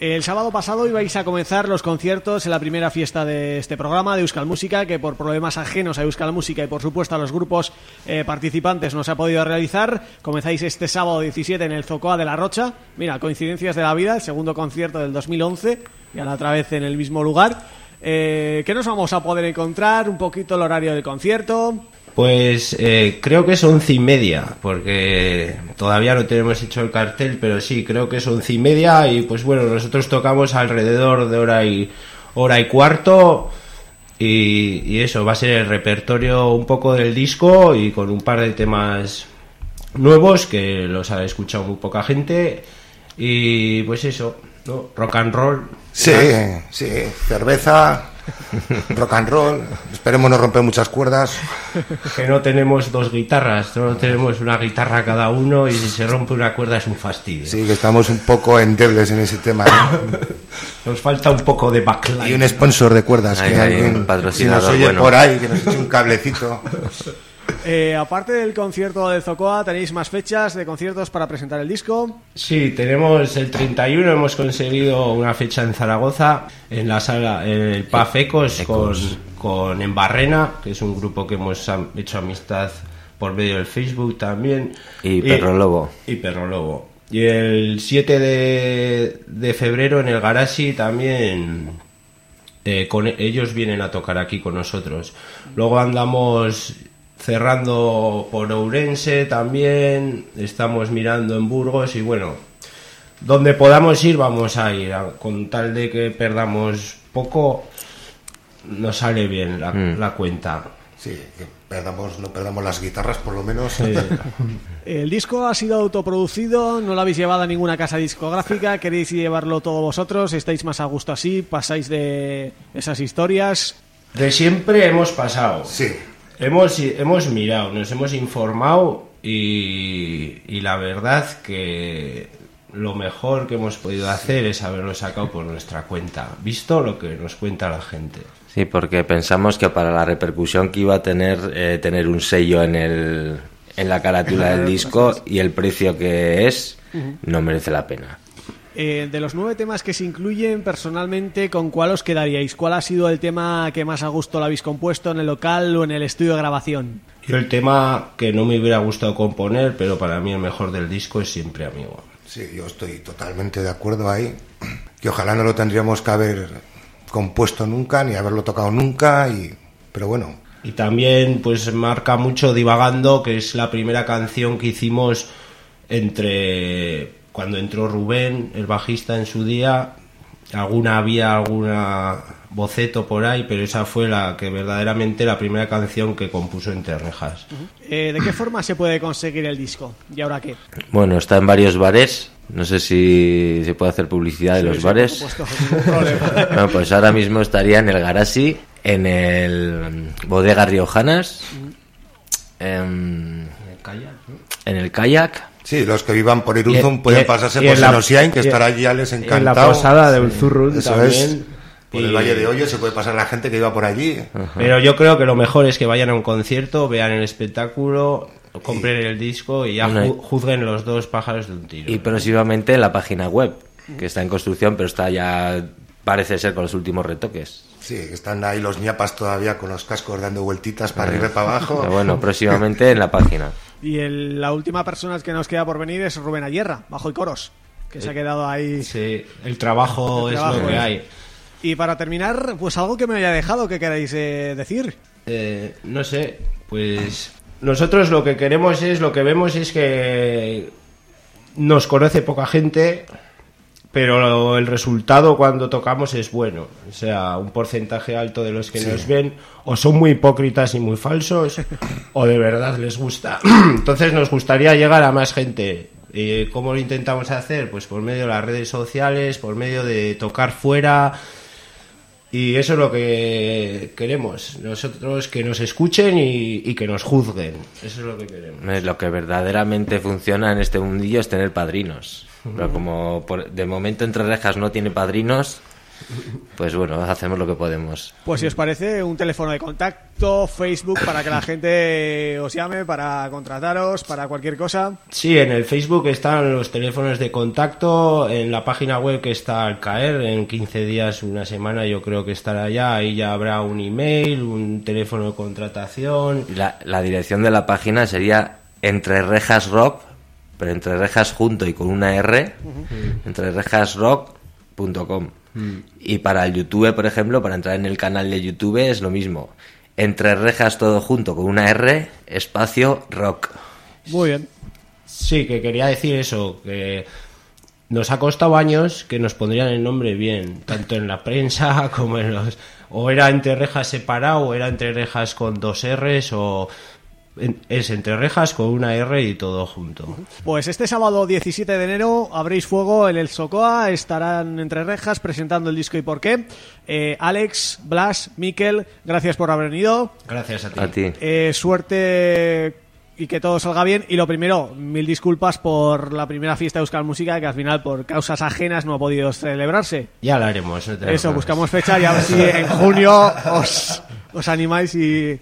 El sábado pasado ibais a comenzar los conciertos en la primera fiesta de este programa de Euskal Música, que por problemas ajenos a Euskal Música y por supuesto a los grupos eh, participantes no se ha podido realizar. Comenzáis este sábado 17 en el Zocoa de la Rocha. Mira, coincidencias de la vida, el segundo concierto del 2011, y ahora otra vez en el mismo lugar. Eh, ¿Qué nos vamos a poder encontrar? Un poquito el horario del concierto. Pues eh, creo que es once y media, porque todavía no tenemos hecho el cartel, pero sí, creo que es once y media y pues bueno, nosotros tocamos alrededor de hora y hora y cuarto y, y eso, va a ser el repertorio un poco del disco y con un par de temas nuevos que los ha escuchado muy poca gente y pues eso, ¿no? Rock and roll. Sí, sí, cerveza, rock and roll. Esperemos no romper muchas cuerdas. Que no tenemos dos guitarras, solo tenemos una guitarra cada uno y si se rompe una cuerda es un fastidio. Sí, que estamos un poco endebles en ese tema. ¿no? Nos falta un poco de backline. Y un sponsor de cuerdas. Que hay alguien, un patrocinador si nos oye bueno. por ahí, que nos eche un cablecito. Eh, aparte del concierto del Zocoa, ¿tenéis más fechas de conciertos para presentar el disco? Sí, tenemos el 31, hemos conseguido una fecha en Zaragoza, en la sala, en el PAF Ecos, con, con Embarrena, que es un grupo que hemos hecho amistad por medio del Facebook también. Y Perro Lobo. Y Perro Lobo. Y el 7 de, de febrero en el Garashi también eh, con, ellos vienen a tocar aquí con nosotros. Luego andamos cerrando por Ourense también, estamos mirando en Burgos y bueno, donde podamos ir vamos a ir, a- con tal de que perdamos poco, nos sale bien la, Mm. la cuenta. Sí, que perdamos, no perdamos las guitarras por lo menos. El disco ha sido autoproducido, no lo habéis llevado a ninguna casa discográfica, queréis llevarlo todo vosotros, estáis más a gusto así, pasáis de esas historias. De siempre hemos pasado. Sí, Hemos, hemos mirado, nos hemos informado y, y la verdad que lo mejor que hemos podido hacer es haberlo sacado por nuestra cuenta, visto lo que nos cuenta la gente. Sí, porque pensamos que para la repercusión que iba a tener eh, tener un sello en el en la carátula del disco y el precio que es no merece la pena. Eh, de los nueve temas que se incluyen, personalmente, ¿con cuál os quedaríais? ¿Cuál ha sido el tema que más a gusto lo habéis compuesto en el local o en el estudio de grabación? Yo el tema que no me hubiera gustado componer, pero para mí el mejor del disco es siempre amigo. sí, yo estoy totalmente de acuerdo ahí. Que ojalá no lo tendríamos que haber compuesto nunca, ni haberlo tocado nunca, y pero bueno, Y también pues marca mucho Divagando, que es la primera canción que hicimos entre cuando entró Rubén, el bajista en su día, alguna había alguna boceto por ahí, pero esa fue la que verdaderamente la primera canción que compuso entre rejas. Eh, ¿De qué forma se puede conseguir el disco? ¿Y ahora qué? Bueno, está en varios bares. No sé si se puede hacer publicidad de los bares. Bueno, pues ahora mismo estaría en el Garasi, en el Bodega Riojanas, en, en el Kayak. Sí, los que vivan por Iruzum Y- pueden y- pasarse y por Senosiain, que estará allí ya les y en encantado. la posada de Ulzurrun también. es. Por el Valle de Hoyo se puede pasar la gente que iba por allí. Pero yo creo que lo mejor es que vayan a un concierto, vean el espectáculo, compren el disco y ya juzguen los dos pájaros de un tiro. Y próximamente en la página web, que está en construcción, pero está ya, parece ser, con los últimos retoques. Sí, que están ahí los ñapas todavía con los cascos dando vueltitas para arriba y para abajo. Pero bueno, próximamente en la página. Y el- la última persona que nos queda por venir es Rubén Ayerra, bajo y coros, que se ha quedado ahí. Sí, el trabajo El es lo que es. hay. Y para terminar, pues algo que me haya dejado que queráis eh, decir. Eh, no sé, pues nosotros lo que queremos es, lo que vemos es que nos conoce poca gente, pero el resultado cuando tocamos es bueno. O sea, un porcentaje alto de los que nos ven o son muy hipócritas y muy falsos o de verdad les gusta. Entonces nos gustaría llegar a más gente. Eh, ¿Cómo lo intentamos hacer? Pues por medio de las redes sociales, por medio de tocar fuera, y eso es lo que queremos. Nosotros que nos escuchen y, y que nos juzguen. Eso es lo que queremos. Lo que verdaderamente funciona en este mundillo es tener padrinos. Pero como por- de momento Entre Rejas no tiene padrinos, pues bueno, hacemos lo que podemos. Pues si os parece, un teléfono de contacto, Facebook, para que la gente os llame, para contrataros, para cualquier cosa. Sí, en el Facebook están los teléfonos de contacto, en la página web que está al caer, en 15 días, una semana yo creo que estará ya, ahí ya habrá un email, un teléfono de contratación. La, la dirección de la página sería Entre Rejas Rock, pero Entre Rejas junto y con una R, entrerejasrock.com. Y para el YouTube, por ejemplo, para entrar en el canal de YouTube es lo mismo. Entre Rejas todo junto con una R, espacio rock. Muy bien. Sí, que quería decir eso, que nos ha costado años que nos pondrían el nombre bien, tanto en la prensa como en los... O era entre rejas separado, o era entre rejas con dos R's, o es entre rejas con una R y todo junto. Pues este sábado 17 de enero habréis fuego en el Socoa, estarán entre rejas presentando el disco y por qué. Eh, Alex, Blas, Miquel, gracias por haber venido. Gracias a ti. A ti. Eh, suerte y que todo salga bien. Y lo primero, mil disculpas por la primera fiesta de Euskal Música que al final por causas ajenas no ha podido celebrarse. Ya lo haremos. no Eso, buscamos fecha y a ver si en junio os, os animáis y...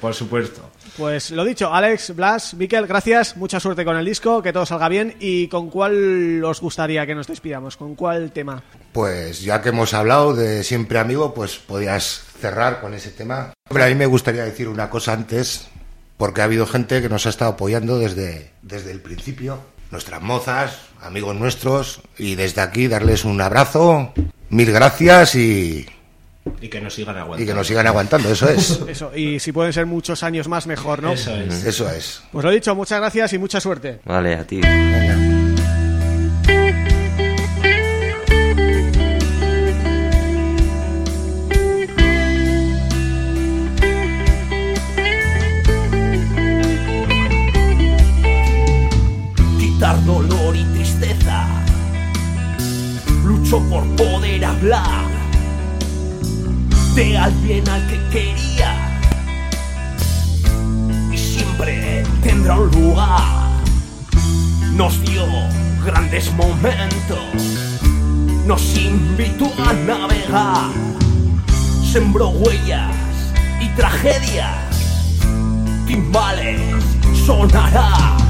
Por supuesto. Pues lo dicho, Alex, Blas, Miquel, gracias, mucha suerte con el disco, que todo salga bien. Y con cuál os gustaría que nos despidamos, con cuál tema. Pues ya que hemos hablado de Siempre Amigo, pues podías cerrar con ese tema. Hombre, a mí me gustaría decir una cosa antes, porque ha habido gente que nos ha estado apoyando desde, desde el principio, nuestras mozas, amigos nuestros, y desde aquí darles un abrazo, mil gracias y, Y que nos sigan aguantando. y que nos sigan aguantando, eso es. Eso, y si pueden ser muchos años más, mejor, ¿no? Eso es. Eso es. Pues lo dicho, muchas gracias y mucha suerte. Vale, a ti. quitar dolor y tristeza. Lucho por poder hablar de alguien al que quería y siempre tendrá un lugar. Nos dio grandes momentos, nos invitó a navegar, sembró huellas y tragedias. Timbales sonará.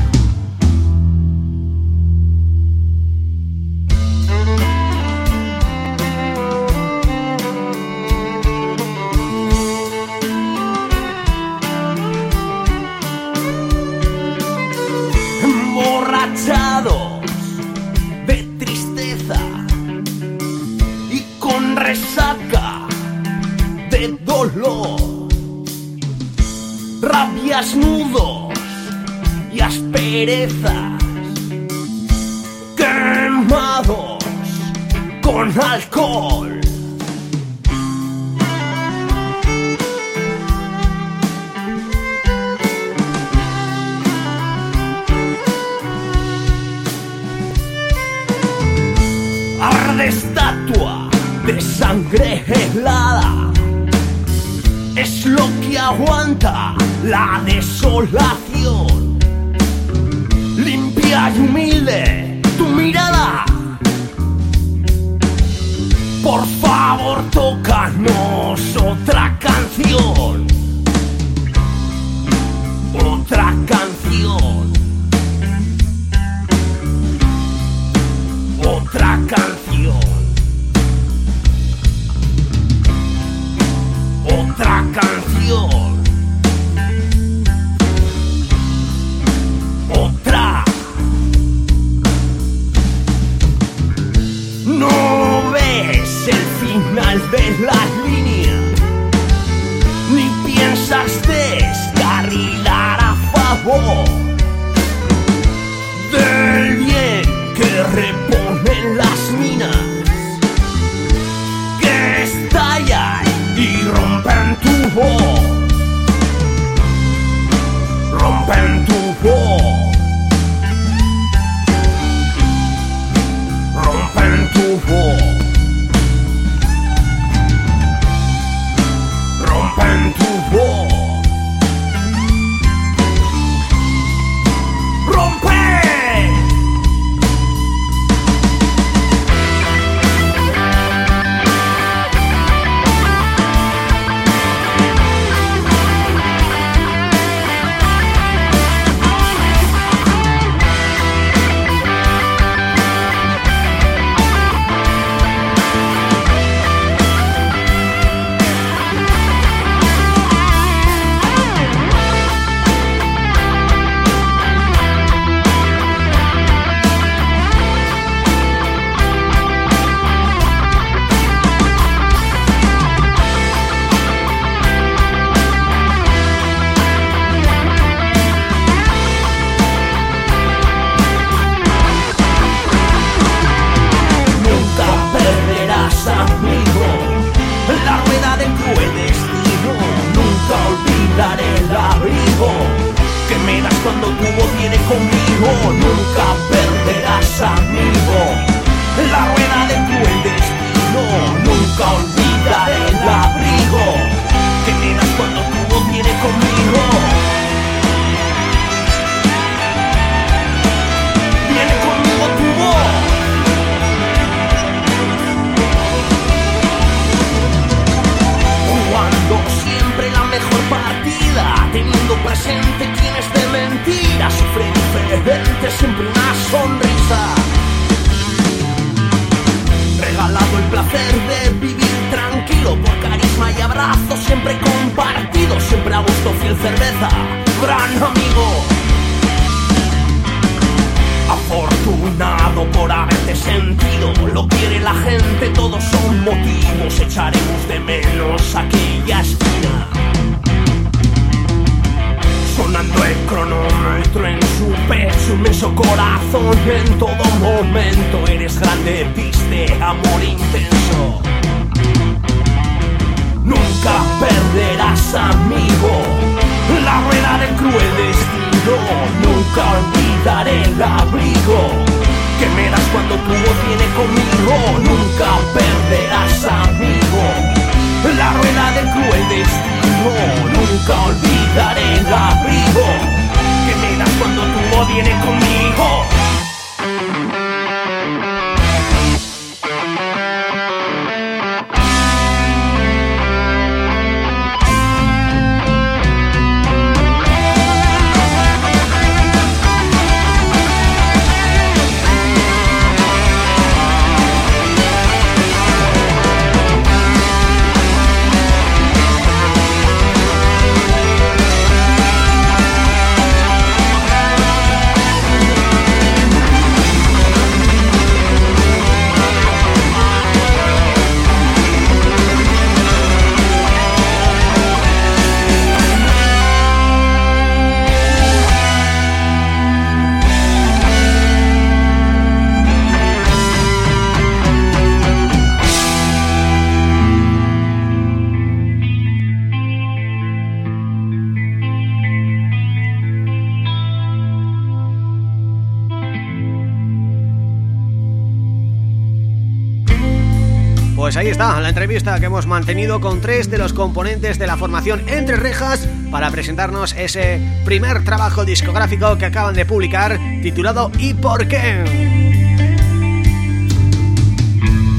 Está, la entrevista que hemos mantenido con tres de los componentes de la formación Entre Rejas para presentarnos ese primer trabajo discográfico que acaban de publicar titulado ¿Y por qué?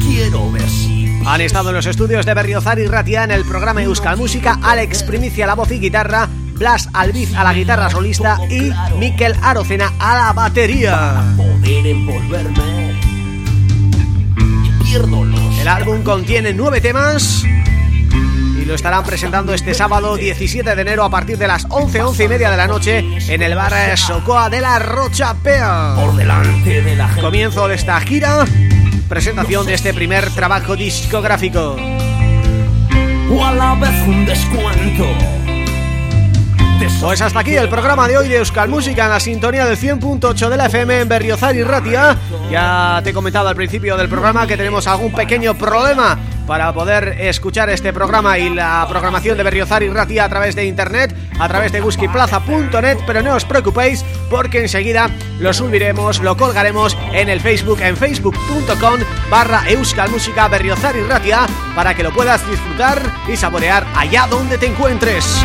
Quiero ver si Han estado en los estudios de Berriozar y Ratia en el programa Euskal Música Alex Primicia a la voz y guitarra Blas Albiz a la guitarra solista y Miquel Arocena a la batería. poder envolverme El álbum contiene nueve temas y lo estarán presentando este sábado 17 de enero a partir de las 11, 11 y media de la noche en el bar Socoa de la Rocha Pea. por delante de la gente. Comienzo de esta gira, presentación de este primer trabajo discográfico. o a la vez un descuento. De Pues hasta aquí el programa de hoy de Euskal Música en la sintonía del 100.8 de la FM en Berriozar y Ratia. Ya te he comentado al principio del programa que tenemos algún pequeño problema para poder escuchar este programa y la programación de Berriozar y Ratia a través de internet, a través de guskiplaza.net, pero no os preocupéis porque enseguida lo subiremos, lo colgaremos en el Facebook, en facebook.com barra Euskal Música Berriozar y Ratia para que lo puedas disfrutar y saborear allá donde te encuentres.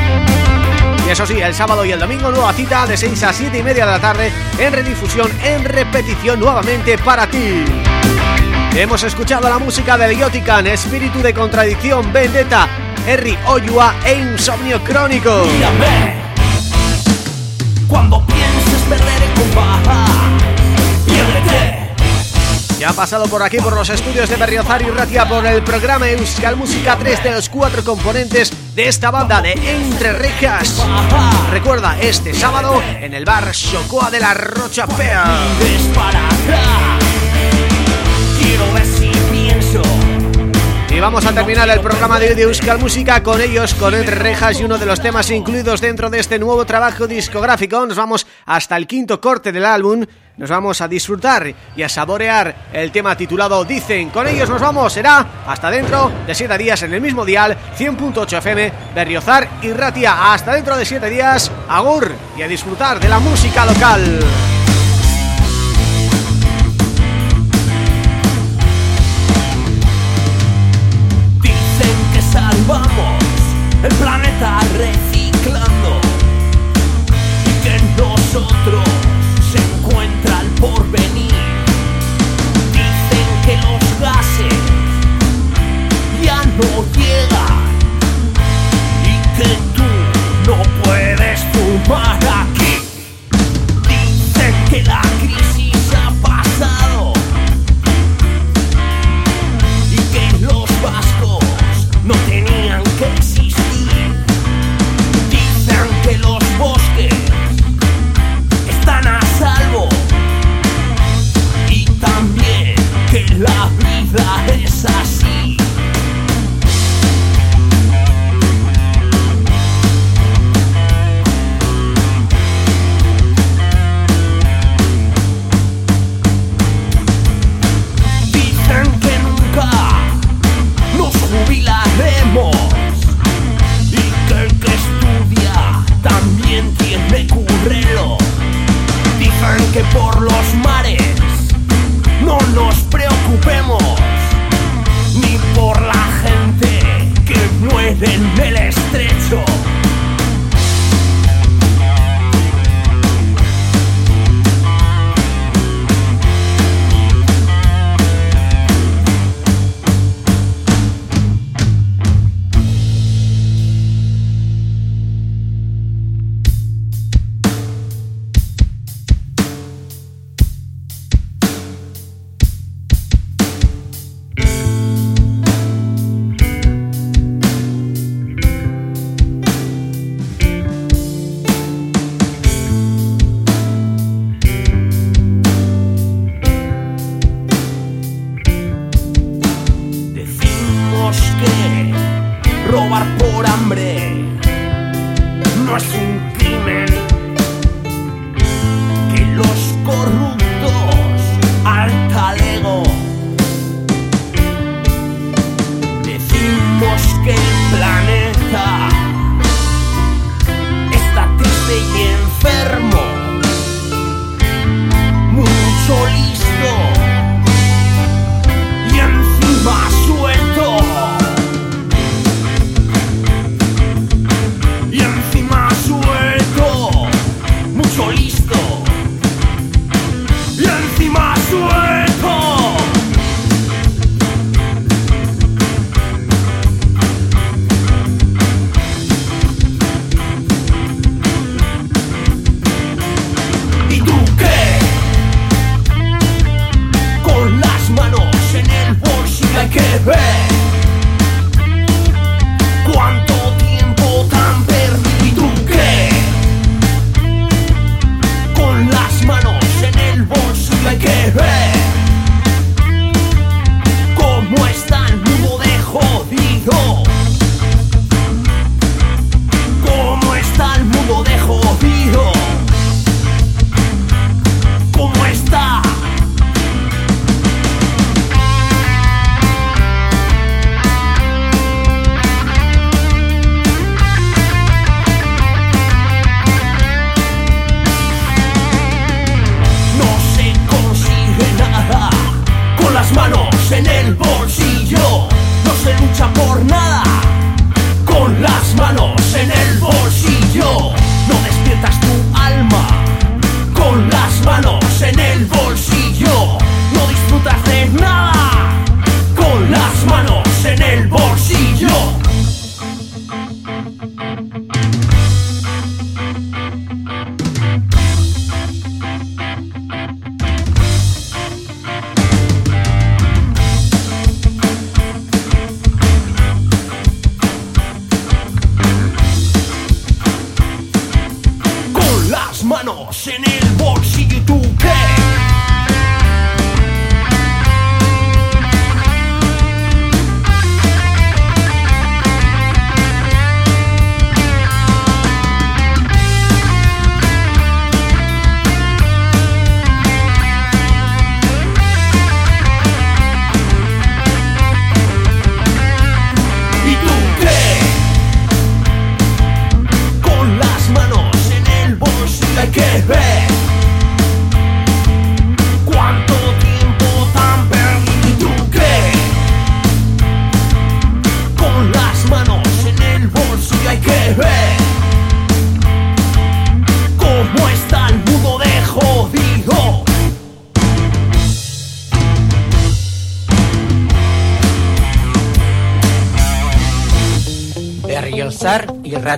Eso sí, el sábado y el domingo nueva cita de 6 a 7 y media de la tarde en redifusión, en repetición nuevamente para ti. Hemos escuchado la música de Biotican, Espíritu de Contradicción, Vendetta, Harry Oyua e Insomnio Crónico. Mírame. Cuando pienses perder el piérdete. Ya ha pasado por aquí por los estudios de Berriozar y Ratia por el programa Euskal Música 3 de los cuatro componentes de esta banda de Entre Rejas. Recuerda, este sábado en el bar Chocoa de la Rocha atrás. Quiero vamos a terminar el programa de hoy de Euskal Música con ellos, con Entre Rejas y uno de los temas incluidos dentro de este nuevo trabajo discográfico. Nos vamos hasta el quinto corte del álbum. Nos vamos a disfrutar y a saborear el tema titulado Dicen. Con ellos nos vamos, será hasta dentro de 7 días en el mismo dial, 100.8 FM, Berriozar y Ratia. Hasta dentro de 7 días, agur y a disfrutar de la música local.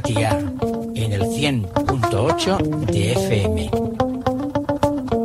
Berriozar